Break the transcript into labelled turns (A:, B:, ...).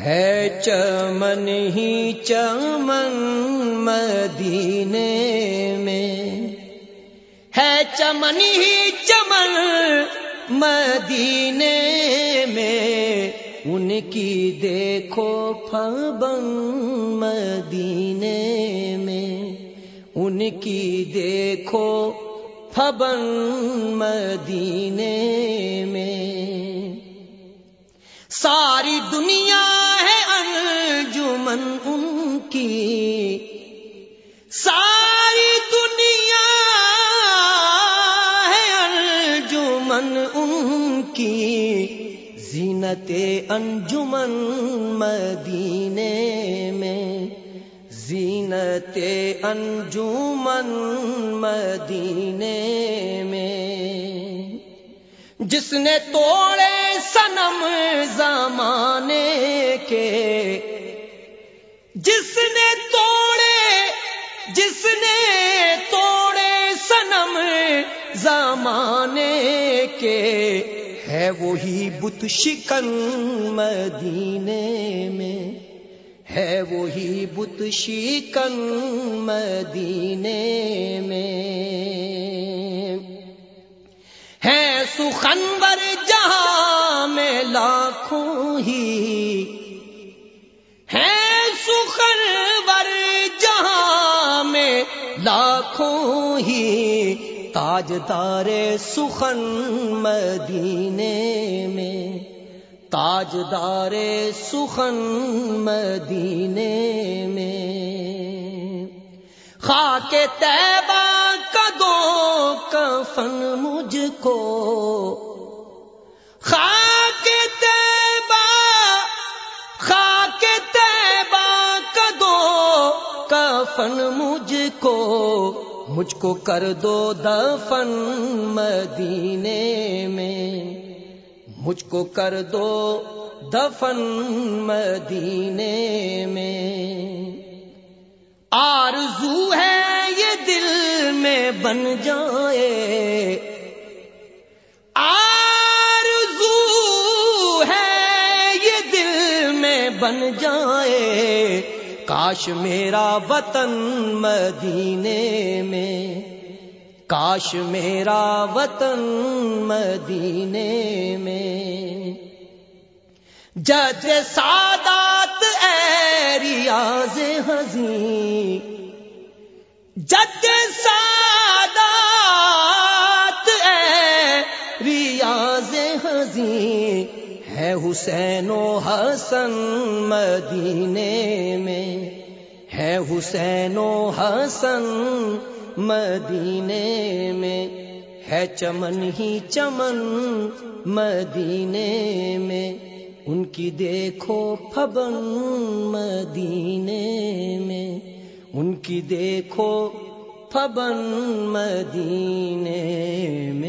A: ہے چمن ہی چمن مدینے میں۔ ہے چمن ہی چمن مدینے میں۔ ان کی دیکھو پھبن مدینے میں۔ ان کی دیکھو پھبن مدینے میں۔ ساری دنیا انجمن ان کی زینت انجمن مدینے میں، زینت انجمن مدینے میں۔ جس نے توڑے سنم زمانے کے، جس نے توڑے، جس نے توڑے سنم زمانے کے ہے وہی بت شکن مدینے میں ہے وہی بت شکن مدینے میں ہے سخنور جہاں میں لاکھوں ہی ہے سخنور جہاں میں لاکھوں ہی تاج دار سخن مدینے میں تاج دار سخن مدینے میں۔ خاک تیبہ کدو کفن مجھ کو۔ خاک تیبہ خاک تیبہ کدو کفن مجھ کو۔ مجھ کو کر دو دفن مدینے میں۔ مجھ کو کر دو دفن مدینے میں۔ آرزو ہے یہ دل میں بن جائے۔ آرزو ہے یہ دل میں بن جائے۔ کاش میرا وطن مدینے میں۔ کاش میرا وطن مدینے میں۔ جج سادات اے ریاض حزین۔ جج سادات اے ریاض حزین۔ ہے حسین و حسن مدینے میں۔ ہے حسین و حسن مدینے میں ہے چمن ہی چمن مدینے میں ان کی دیکھو پھبن مدینے میں ان کی دیکھو پھبن مدینے میں